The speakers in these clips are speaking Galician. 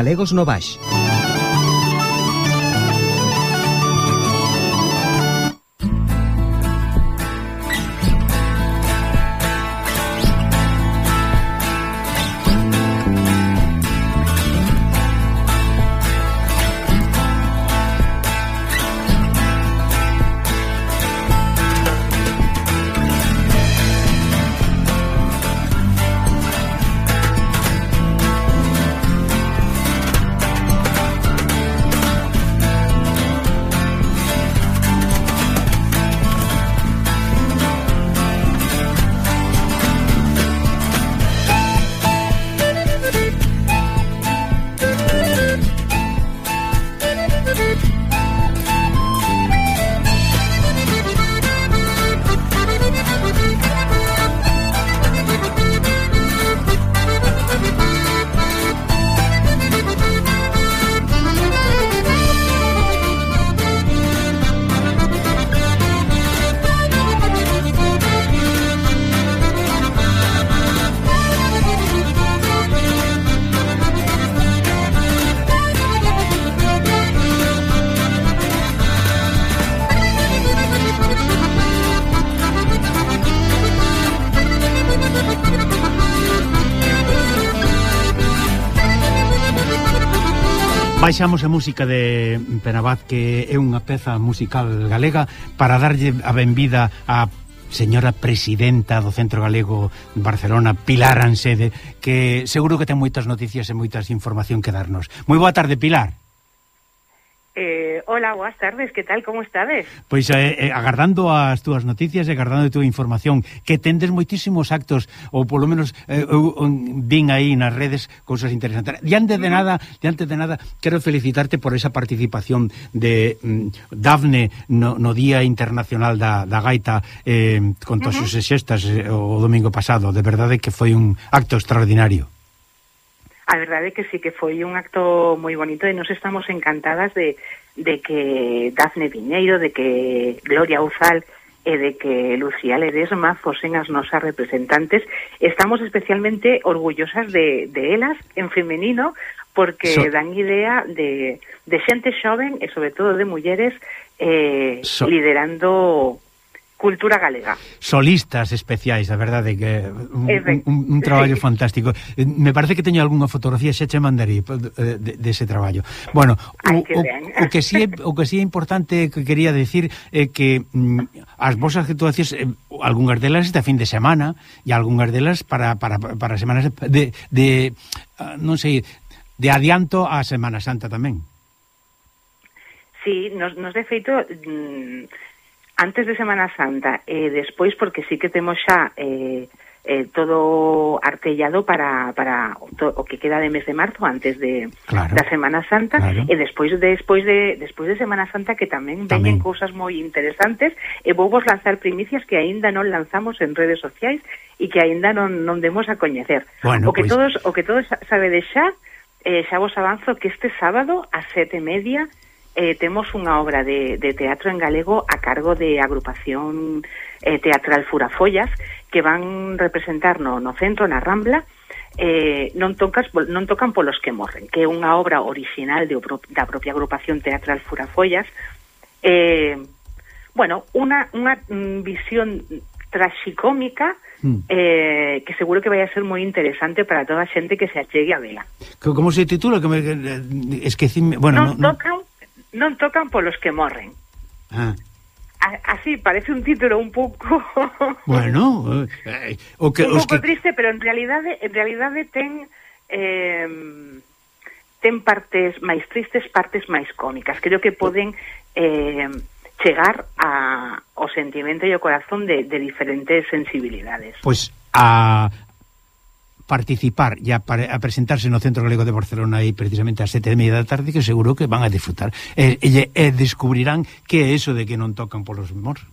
Galegos no Baix. deixamos a música de Penabad que é unha peza musical galega para darlle a benvida a señora presidenta do Centro Galego de Barcelona, Pilar Ansede, que seguro que ten moitas noticias e moitas información que darnos. Moi boa tarde, Pilar. Eh, hola, boas tardes, que tal, como estades? Pois eh, eh, agardando as túas noticias e agardando a túa información que tendes moitísimos actos ou polo menos eh, eu, vin aí nas redes cousas interesantes. Diante de nada, diante de nada quero felicitarte por esa participación de mm, Dafne no, no Día Internacional da, da Gaita eh, con todas uh -huh. as xestas eh, o domingo pasado. De verdade que foi un acto extraordinario a verdade é que sí que foi un acto moi bonito e nos estamos encantadas de, de que Dafne Viñeiro, de que Gloria Uzal e de que Lucía Ledesma fosen as nosas representantes. Estamos especialmente orgullosas de, de elas en femenino porque so, dan idea de, de xente xoven e sobre todo de mulleres eh, so, liderando cultura galega. Solistas especiais, a verdade que un, un, un traballo sí. fantástico. Eh, me parece que teño algunha fotografía xa che mandarí eh, de, de ese traballo. Bueno, Ay, o, o, o que si sí é, o que si sí é importante que quería decir é eh, que mm, as vosas actuacións eh, algunhas delas este fin de semana e algunhas delas para, para, para semanas de, de ah, non sei, de adianto á Semana Santa tamén. Sí, nos, nos de feito mm, antes de Semana Santa e eh, despois porque sí que temos xa eh, eh, todo artellado para, para o, to, o que queda de mes de marzo antes de claro, da Semana Santa claro. e despois despois de despois de Semana Santa que tamén, tamén. veñen cousas moi interesantes e vou vos lanzar primicias que aínda non lanzamos en redes sociais e que aínda non, non demos a coñecer. Bueno, o que pues... todos o que todos sabe de xa eh, xa vos avanzo que este sábado a sete e media eh, temos unha obra de, de teatro en galego a cargo de agrupación eh, teatral Furafollas que van representar no, no centro, na Rambla, eh, non, tocas, non tocan polos que morren, que é unha obra original de, da propia agrupación teatral Furafollas, eh, bueno, unha, unha visión traxicómica mm. eh, que seguro que vai a ser moi interesante para toda a xente que se achegue a vela. Como se titula? Que me, eh, esquecime, bueno, non, non, toca non tocan polos que morren. Ah. Así, parece un título un pouco... bueno, eh, o que, un pouco que... triste, pero en realidade, en realidade ten... Eh, ten partes máis tristes, partes máis cómicas. Creo que poden eh, chegar a, o sentimento e o corazón de, de diferentes sensibilidades. Pois pues a, participar e a, a presentarse no Centro Galego de Barcelona aí precisamente ás sete e media da tarde que seguro que van a disfrutar. Eh, e, e, eh, e descubrirán que é eso de que non tocan polos mors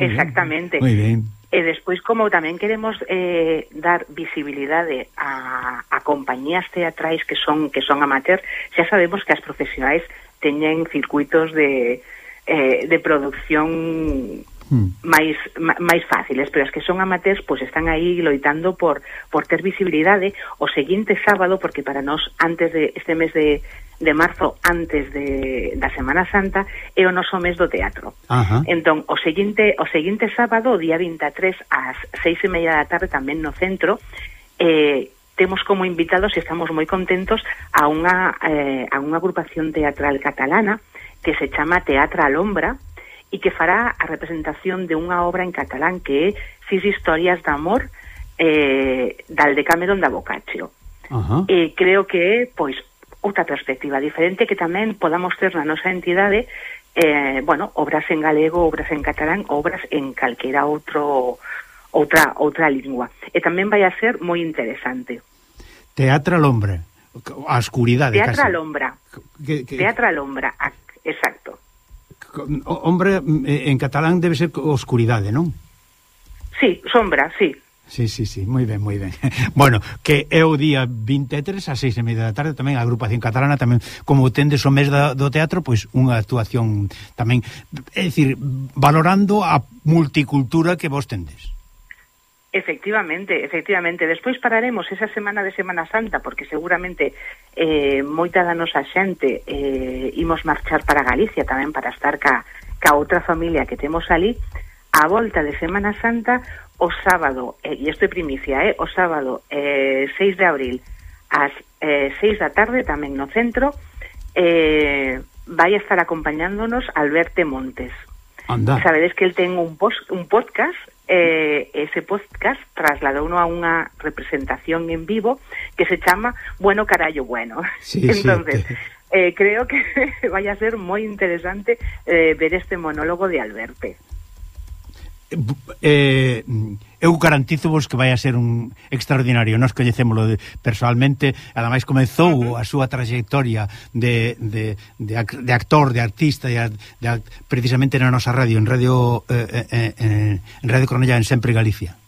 Exactamente. Moi ben E eh, despois, como tamén queremos eh, dar visibilidade a, a compañías teatrais que son que son amateur, xa sabemos que as profesionais teñen circuitos de, eh, de producción mm. máis máis fáciles, pero as que son amateurs pois están aí loitando por por ter visibilidade o seguinte sábado porque para nós antes de este mes de de marzo antes de, da Semana Santa é o noso mes do teatro. Ajá. Entón, o seguinte, o seguinte sábado, o día 23, ás seis e meia da tarde, tamén no centro, eh, temos como invitados e estamos moi contentos a unha, eh, a unha agrupación teatral catalana que se chama Teatra Alombra, e que fará a representación de unha obra en catalán que é Sis historias eh, de amor eh, dal Decameron da Boccaccio. Ajá. Eh, creo que é, pois, outra perspectiva diferente que tamén podamos ter na nosa entidade eh, bueno, obras en galego, obras en catalán, obras en calquera outro outra outra lingua. E tamén vai a ser moi interesante. Teatro Lombra, a oscuridade Teatro casi. Lombra. Que, que... Teatro Lombra, exacto. Hombre, mm, eh, en catalán debe ser oscuridade, non? Sí, sombra, sí. Sí, sí, sí, moi ben, moi ben Bueno, que é o día 23 a 6 e media da tarde tamén a agrupación catalana tamén como tendes o mes da, do teatro pois unha actuación tamén é dicir, valorando a multicultura que vos tendes Efectivamente, efectivamente. Despois pararemos esa semana de Semana Santa, porque seguramente eh, moita da nosa xente eh, imos marchar para Galicia tamén para estar ca, ca outra familia que temos ali. A volta de Semana Santa, o sábado, eh, e isto é primicia, eh, o sábado eh, 6 de abril, ás eh, 6 da tarde, tamén no centro, eh, vai estar acompañándonos Alberto Montes. Anda. Sabedes que el ten un, post, un podcast eh, ese podcast trasladou a unha representación en vivo que se chama Bueno Carallo Bueno. Sí, Entonces, sí. Eh, creo que vaya a ser moi interesante eh, ver este monólogo de Alberte. Eh, eh eu garantizovos que vai a ser un extraordinario. Nos coñecémolo personalmente, ademais comezou a súa trayectoria de, de, de, de actor, de artista, de, de, precisamente na nosa radio, en Radio eh, eh, en, en Radio Cornellá, en Sempre Galicia.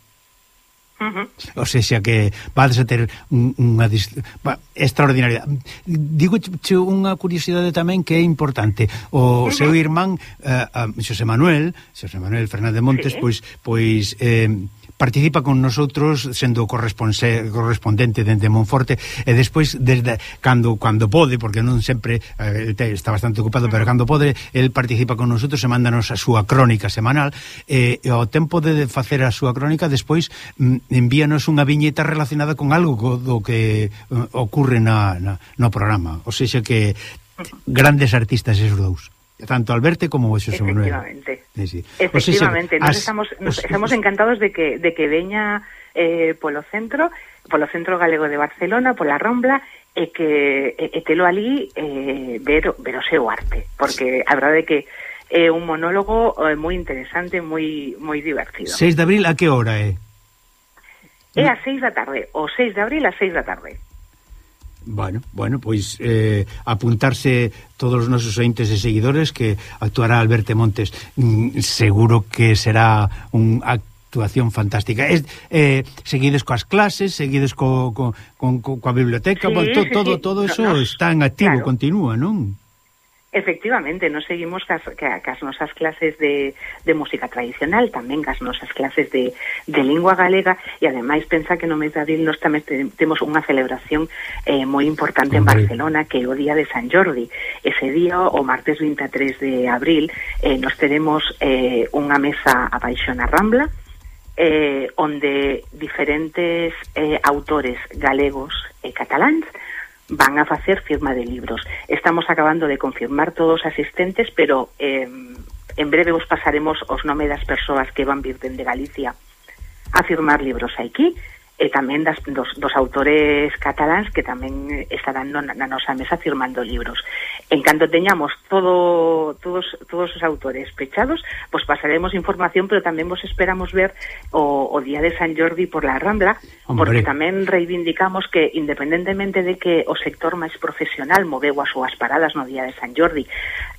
Uh -huh. O sea que vades a ter un, unha va, extraordinaria digo che unha curiosidade tamén que é importante o seu irmán eh, eh, Xosé Manuel Xosé Manuel Fernández Montes sí. pois, pois eh, participa con nosotros sendo correspondente dende Monforte e despois desde cando cando pode, porque non sempre eh, está bastante ocupado, pero cando pode el participa con nosotros e mándanos a súa crónica semanal. E, e ao tempo de facer a súa crónica despois mm, envíanos unha viñeta relacionada con algo do que uh, ocurre na, na, no programa, ou sea, que grandes artistas esos dous tanto Alberto como o Xosé Manuel. Efectivamente. Sí, sí. Efectivamente, o sea, estamos nos, os, estamos encantados de que de que veña eh polo centro, polo Centro Galego de Barcelona, pola Rambla e que e, e telo ali eh ver ver o seu arte, porque a verdade é que é un monólogo eh, moi interesante, moi moi divertido. 6 de abril a que hora é? Eh? É a 6 da tarde, o 6 de abril a 6 da tarde. Bueno, bueno, pois eh, apuntarse todos os nosos ointes e seguidores que actuará Alberto Montes mm, seguro que será un actuación fantástica es, eh, seguides coas clases seguides co, co, co, co, coa biblioteca sí, bueno, to, sí, todo, sí. todo eso no, no. está en activo, claro. continúa, non? Efectivamente, nos seguimos cas, cas nosas clases de, de música tradicional, tamén cas nosas clases de, de lingua galega e ademais pensa que no mes de abril nos tamén temos unha celebración eh, moi importante Hombre. en Barcelona que é o día de San Jordi. Ese día, o martes 23 de abril, eh, nos teremos eh, unha mesa abaixo na Rambla, eh, onde diferentes eh, autores galegos e cataláns van a facer firma de libros. Estamos acabando de confirmar todos os asistentes, pero eh, en breve vos pasaremos os nome das persoas que van vir dende Galicia a firmar libros aquí e tamén das, dos, dos autores catalans que tamén estarán no, na nosa mesa firmando libros. En canto teñamos todo, todos, todos os autores pechados, pues pasaremos información, pero tamén vos esperamos ver o, o Día de San Jordi por la Rambla, Hombre. porque tamén reivindicamos que, independentemente de que o sector máis profesional moveu as súas paradas no Día de San Jordi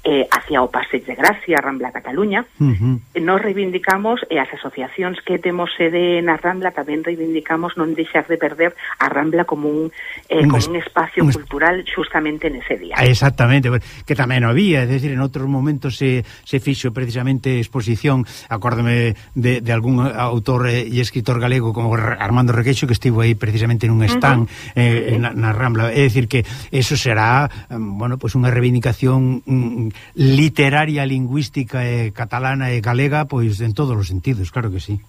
eh, hacia o Passeig de Gracia, Rambla Cataluña, uh -huh. nos reivindicamos, e as asociacións que temos sede na Rambla tamén reivindicamos podemos non deixar de perder a Rambla como un, eh, un, como un espacio un, cultural justamente nese día. Exactamente, que tamén o había, é dicir, en outros momentos se, se fixo precisamente exposición, acórdame de, de algún autor eh, e escritor galego como Armando Requeixo que estivo aí precisamente nun stand uh -huh. eh, na, na Rambla, é dicir que eso será, mm, bueno, pues unha reivindicación mm, literaria, lingüística e catalana e galega, pois en todos os sentidos, claro que sí.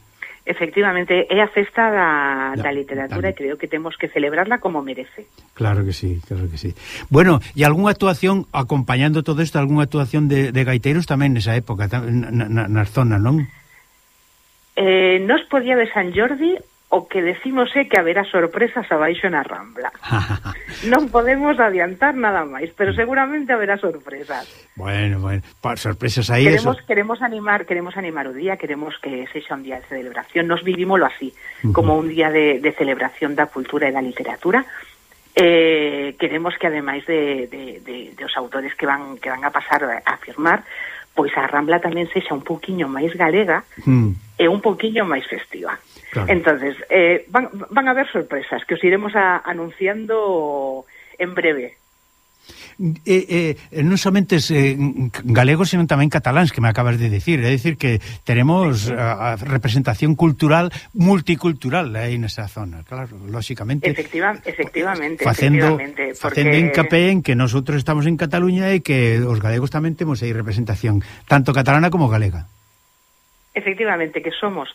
Efectivamente, é a festa da, da, da literatura da... e creo que temos que celebrarla como merece. Claro que sí, claro que sí. Bueno, e algunha actuación, acompañando todo isto, algunha actuación de, de gaiteiros tamén nesa época, tam, na, na, nas zonas, non? Eh, nos podía de San Jordi o que decimos é que haberá sorpresas abaixo na Rambla. non podemos adiantar nada máis, pero seguramente haberá sorpresas. Bueno, bueno, para sorpresas aí queremos, eso. queremos animar, queremos animar o día, queremos que sexa un día de celebración, nos vivímolo así, uh -huh. como un día de, de celebración da cultura e da literatura. Eh, queremos que ademais de, de, de, de os autores que van que van a pasar a firmar pois a Rambla tamén sexa un poquiño máis galega mm. e un poquiño máis festiva. Claro. Entonces, eh, van, van a haber sorpresas que os iremos a, anunciando en breve. Eh, eh, eh, non somente eh, galegos, sino tamén cataláns, que me acabas de decir. É dicir que teremos a, a representación cultural multicultural aí nesa zona, claro, lóxicamente. Efectiva, efectivamente, facendo, efectivamente. Porque... Facendo hincapié en que nosotros estamos en Cataluña e que os galegos tamén temos aí representación, tanto catalana como galega. Efectivamente, que somos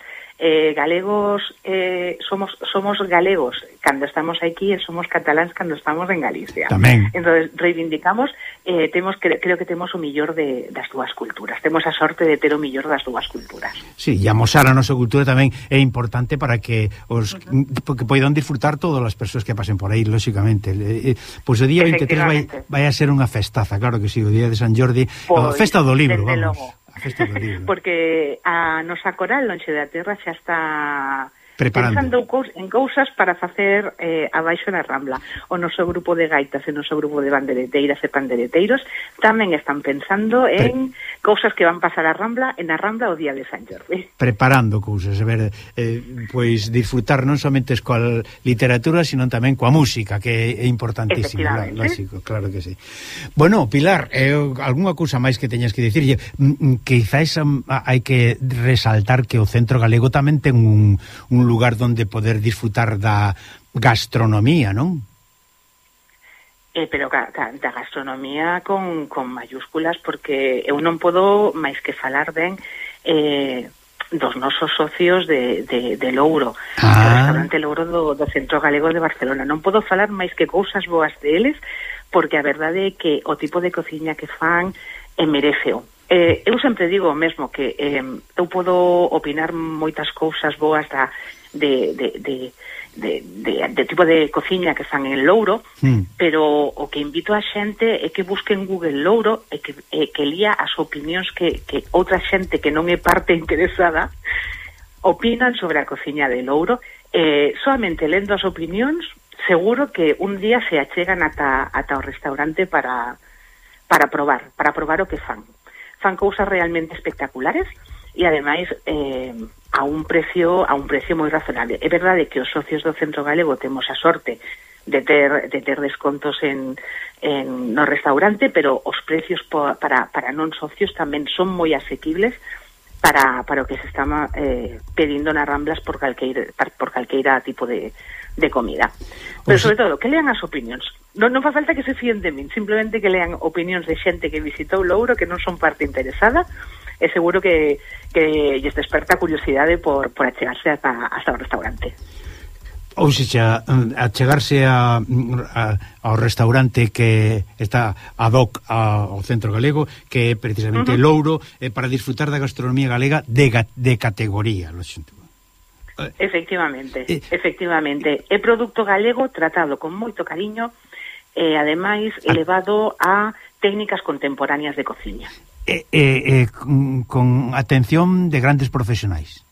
eh, galegos eh, somos somos galegos cando estamos aquí e somos cataláns cando estamos en Galicia. Tamén. Entonces reivindicamos, eh, temos cre, creo que temos o millor de, das dúas culturas. Temos a sorte de ter o millor das dúas culturas. Sí, e amosar a nosa cultura tamén é importante para que os uh -huh. que poidan disfrutar todas as persoas que pasen por aí, lógicamente. Eh, eh, pois o día 23 vai, vai a ser unha festaza, claro que sí, o día de San Jordi, pois, a festa do libro, vamos. Logo. A festa do libro. Porque a nosa coral lonxe da terra xa hasta Preparando. pensando en cousas para facer eh, abaixo na Rambla. O noso grupo de gaitas e o noso grupo de bandereteiras e pandereteiros tamén están pensando en Pre... cousas que van pasar a Rambla en a Rambla o día de San Jordi. Preparando cousas, a ver, eh, pois disfrutar non somente coa literatura, sino tamén coa música, que é importantísimo, clásico, claro que sí. Bueno, Pilar, eh, algunha cousa máis que teñas que dicirlle, mm, mm, quizás hai que resaltar que o Centro Galego tamén ten un, un lugar donde poder disfrutar da gastronomía, non? Eh, pero da, da gastronomía con, con mayúsculas porque eu non podo máis que falar ben eh, dos nosos socios de, de, de Louro ah. do restaurante Louro do, do Centro Galego de Barcelona non podo falar máis que cousas boas deles porque a verdade é que o tipo de cociña que fan eh, merece Eh, eu sempre digo o mesmo que eh, eu podo opinar moitas cousas boas da de, de, de de, de, de tipo de cociña que fan en Louro, mm. pero o que invito a xente é que busquen Google Louro e que, e que lía as opinións que, que outra xente que non é parte interesada opinan sobre a cociña de Louro. Eh, solamente lendo as opinións, seguro que un día se achegan ata, ata o restaurante para, para probar, para probar o que fan. Fan cousas realmente espectaculares e ademais eh, a un precio a un precio moi razonable. É verdade que os socios do Centro Galego temos a sorte de ter, de ter descontos en, en no restaurante, pero os precios po, para, para non socios tamén son moi asequibles para, para o que se está eh, pedindo nas ramblas por calqueira, por calqueira tipo de, de comida. Pero sobre todo, que lean as opinións. Non, non fa falta que se fíen de min, simplemente que lean opinións de xente que visitou Louro que non son parte interesada, é seguro que, que lles desperta curiosidade por, por achegarse hasta, hasta o restaurante ou se xa, mm, a chegarse a, a, ao restaurante que está ad hoc a, ao centro galego que é precisamente uh -huh. Louro eh, para disfrutar da gastronomía galega de, de categoría lo xento. Eh, efectivamente, eh, efectivamente é produto galego tratado con moito cariño e ademais elevado a técnicas contemporáneas de cociña e, e, e con atención de grandes profesionais.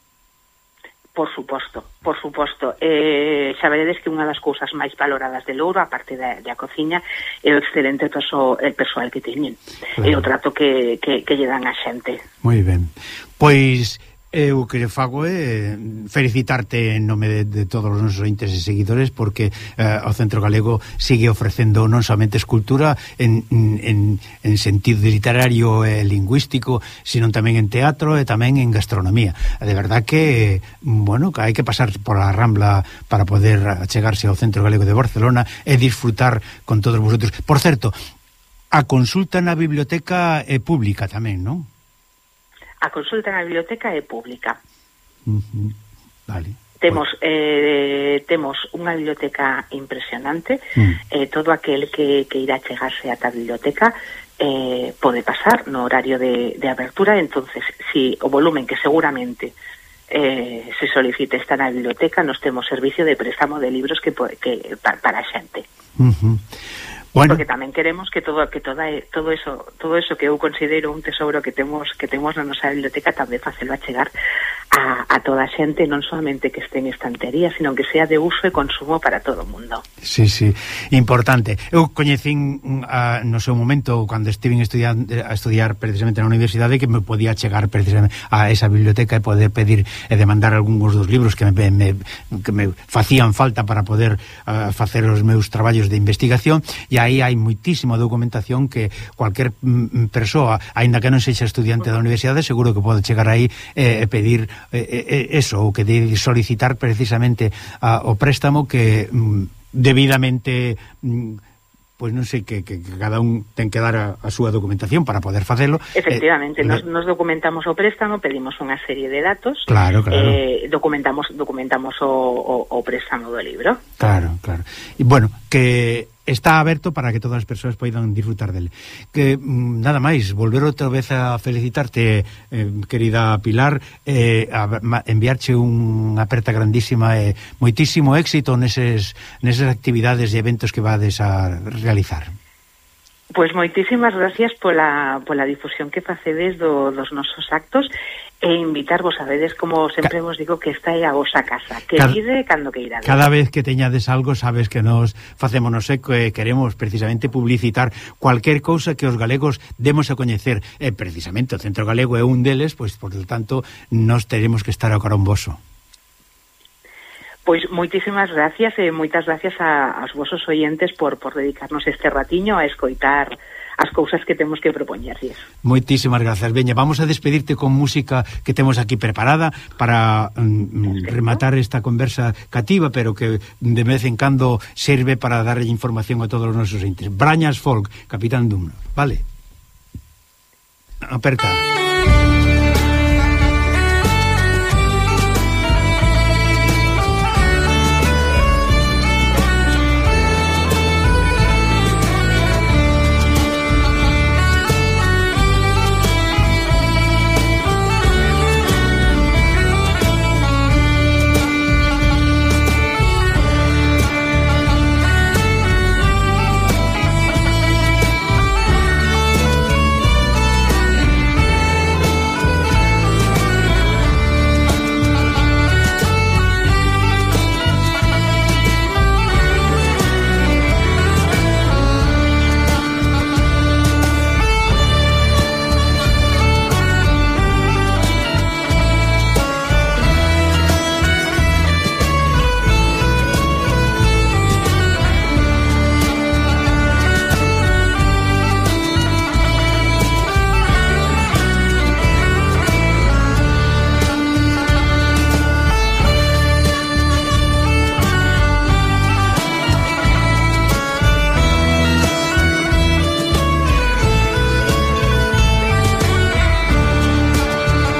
Por suposto, por suposto. Eh, xa veredes que unha das cousas máis valoradas de Louro, a parte da, da cociña, é o excelente perso, el persoal que teñen. Claro. E o trato que, que, que lle dan a xente. Moi ben. Pois Eu que fago é felicitarte en nome de, de todos os nosos ointes e seguidores porque eh, o Centro Galego sigue ofrecendo non somente escultura en, en, en sentido literario e lingüístico, sino tamén en teatro e tamén en gastronomía. De verdad que, bueno, que hai que pasar por a Rambla para poder chegarse ao Centro Galego de Barcelona e disfrutar con todos vosotros. Por certo, a consulta na biblioteca é pública tamén, non? a consulta na biblioteca é pública. Uh -huh. Vale temos eh, temos unha biblioteca impresionante mm. eh, todo aquel que, que irá chegarse a ta biblioteca eh, pode pasar no horario de, de apertura entonces si o volumen que seguramente eh, se solicite está na biblioteca nos temos servicio de préstamo de libros que, que para, para a xente uh -huh. Bueno. Porque tamén queremos que todo que toda todo eso, todo eso que eu considero un tesouro que temos que temos na nosa biblioteca tamén facelo chegar a, a toda a xente, non solamente que este en estantería, sino que sea de uso e consumo para todo o mundo. Sí, sí, importante. Eu coñecín mm, a, no seu momento cando estive estudiando eh, a estudiar precisamente na universidade que me podía chegar precisamente a esa biblioteca e poder pedir e demandar algúns dos libros que me, me que me facían falta para poder uh, facer os meus traballos de investigación e aí hai muitísima documentación que cualquier mm, persoa, aínda que non sexa estudiante da universidade, seguro que pode chegar aí eh, e eh, pedir eh, eso, ou que de solicitar precisamente a, o préstamo que mm, debidamente... Mm, pois non sei que, que, que cada un ten que dar a, a súa documentación para poder facelo. Eh, Efectivamente, eh, nos, nos documentamos o préstamo, pedimos unha serie de datos. Claro, claro. Eh, documentamos documentamos o, o, o préstamo do libro. Claro, claro. E bueno, que está aberto para que todas as persoas poidan disfrutar dele. Que mm, nada máis, volver outra vez a felicitarte, eh, querida Pilar, eh, a, ma, enviarche unha aperta grandísima e eh, moitísimo éxito neses, neses actividades e eventos que vades a realizar. Pois moitísimas gracias pola, pola difusión que facedes do, dos nosos actos e invitarvos a vedes, como sempre Ca vos digo, que esta é a vosa casa, que cada, ide cando que irades. Cada vez que teñades algo, sabes que nos facémonos eco e queremos precisamente publicitar cualquier cousa que os galegos demos a coñecer. E precisamente o Centro Galego é un deles, pois, por lo tanto, nos teremos que estar ao caromboso. Pois moitísimas gracias e moitas gracias a, aos vosos oyentes por, por dedicarnos este ratiño a escoitar as cousas que temos que propoñerlles. Moitísimas grazas. Veña, vamos a despedirte con música que temos aquí preparada para mm, mm rematar esta conversa cativa, pero que de vez en cando serve para darlle información a todos os nosos ointes. Brañas Folk, Capitán Dumno. Vale. Aperta. Aperta.